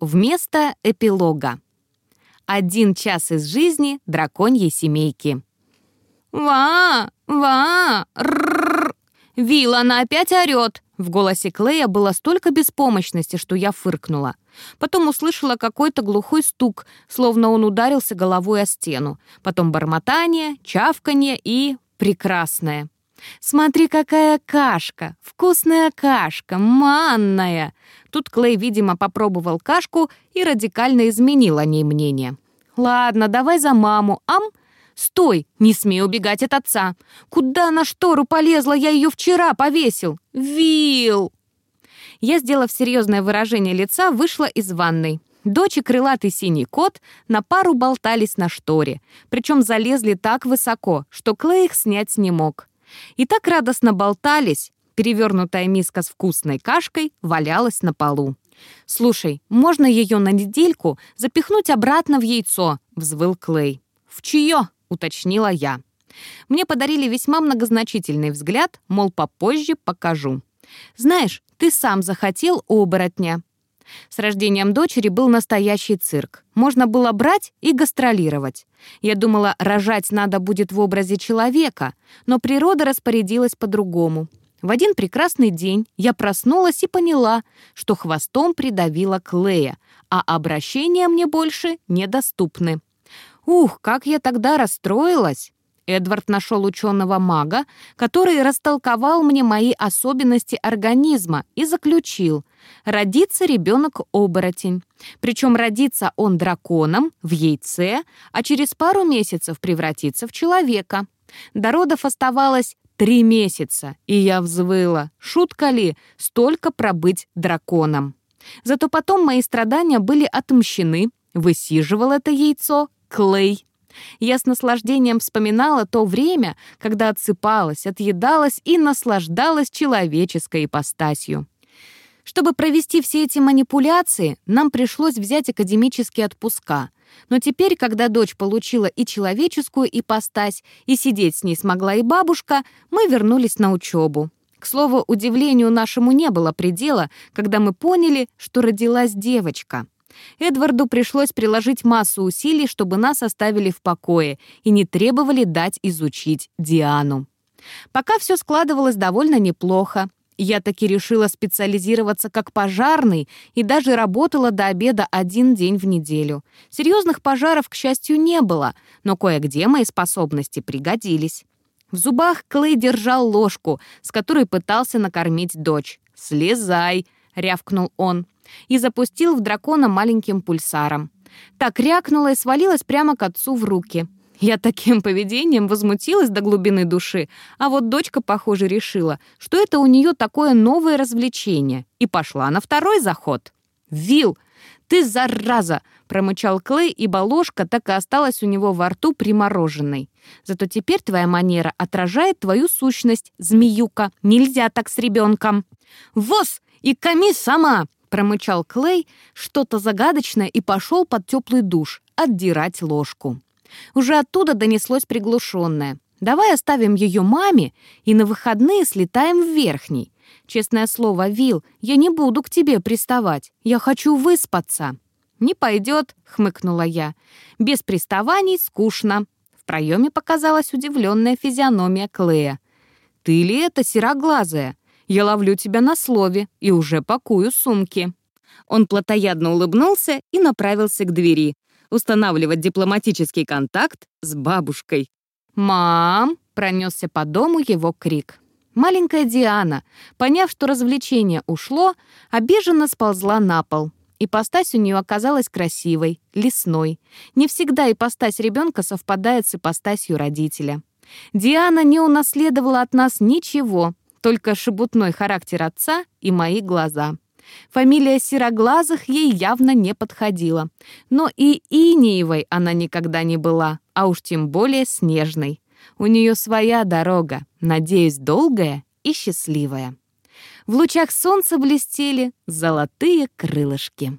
вместо эпилога. Один час из жизни драконьей семейки. «Ва! Ва! Рррр! Вилл, она опять орёт!» В голосе Клея было столько беспомощности, что я фыркнула. Потом услышала какой-то глухой стук, словно он ударился головой о стену. Потом бормотание, чавканье и... прекрасное. «Смотри, какая кашка! Вкусная кашка! Манная!» Тут Клей, видимо, попробовал кашку и радикально изменил о ней мнение. «Ладно, давай за маму, ам?» «Стой! Не смей убегать от отца! Куда на штору полезла? Я ее вчера повесил! Вил!» Я, сделав серьезное выражение лица, вышла из ванной. Дочь и крылатый синий кот на пару болтались на шторе, причем залезли так высоко, что Клей их снять не мог. И так радостно болтались, перевернутая миска с вкусной кашкой валялась на полу. «Слушай, можно ее на недельку запихнуть обратно в яйцо?» — взвыл Клей. «В чье?» — уточнила я. Мне подарили весьма многозначительный взгляд, мол, попозже покажу. «Знаешь, ты сам захотел оборотня». С рождением дочери был настоящий цирк. Можно было брать и гастролировать. Я думала, рожать надо будет в образе человека, но природа распорядилась по-другому. В один прекрасный день я проснулась и поняла, что хвостом придавила Клея, а обращения мне больше недоступны. Ух, как я тогда расстроилась! Эдвард нашел ученого-мага, который растолковал мне мои особенности организма и заключил, родится ребенок-оборотень. Причем родится он драконом в яйце, а через пару месяцев превратится в человека. До родов оставалось три месяца, и я взвыла. Шутка ли, столько пробыть драконом? Зато потом мои страдания были отмщены, высиживал это яйцо Клей. Я с наслаждением вспоминала то время, когда отсыпалась, отъедалась и наслаждалась человеческой ипостасью. Чтобы провести все эти манипуляции, нам пришлось взять академические отпуска. Но теперь, когда дочь получила и человеческую ипостась, и сидеть с ней смогла и бабушка, мы вернулись на учебу. К слову, удивлению нашему не было предела, когда мы поняли, что родилась девочка — Эдварду пришлось приложить массу усилий, чтобы нас оставили в покое и не требовали дать изучить Диану. Пока все складывалось довольно неплохо. Я таки решила специализироваться как пожарный и даже работала до обеда один день в неделю. Серьезных пожаров, к счастью, не было, но кое-где мои способности пригодились. В зубах Клей держал ложку, с которой пытался накормить дочь. «Слезай!» — рявкнул он и запустил в дракона маленьким пульсаром. Так рякнула и свалилась прямо к отцу в руки. Я таким поведением возмутилась до глубины души, а вот дочка, похоже, решила, что это у нее такое новое развлечение, и пошла на второй заход. «Вил, ты зараза!» — промычал Клей, ибо ложка так и осталась у него во рту примороженной. «Зато теперь твоя манера отражает твою сущность, змеюка. Нельзя так с ребенком!» «Воз! И коми сама!» Промычал Клей что-то загадочное и пошел под теплый душ отдирать ложку. Уже оттуда донеслось приглушенное. «Давай оставим ее маме и на выходные слетаем в верхний. Честное слово, Вил, я не буду к тебе приставать. Я хочу выспаться». «Не пойдет», — хмыкнула я. «Без приставаний скучно». В проеме показалась удивленная физиономия Клея. «Ты ли это сероглазая?» Я ловлю тебя на слове и уже пакую сумки». Он плотоядно улыбнулся и направился к двери, устанавливать дипломатический контакт с бабушкой. «Мам!» — пронесся по дому его крик. Маленькая Диана, поняв, что развлечение ушло, обиженно сползла на пол. Ипостась у нее оказалась красивой, лесной. Не всегда ипостась ребенка совпадает с ипостасью родителя. Диана не унаследовала от нас ничего, только шебутной характер отца и мои глаза. Фамилия Сероглазых ей явно не подходила. Но и Иниевой она никогда не была, а уж тем более Снежной. У нее своя дорога, надеюсь, долгая и счастливая. В лучах солнца блестели золотые крылышки.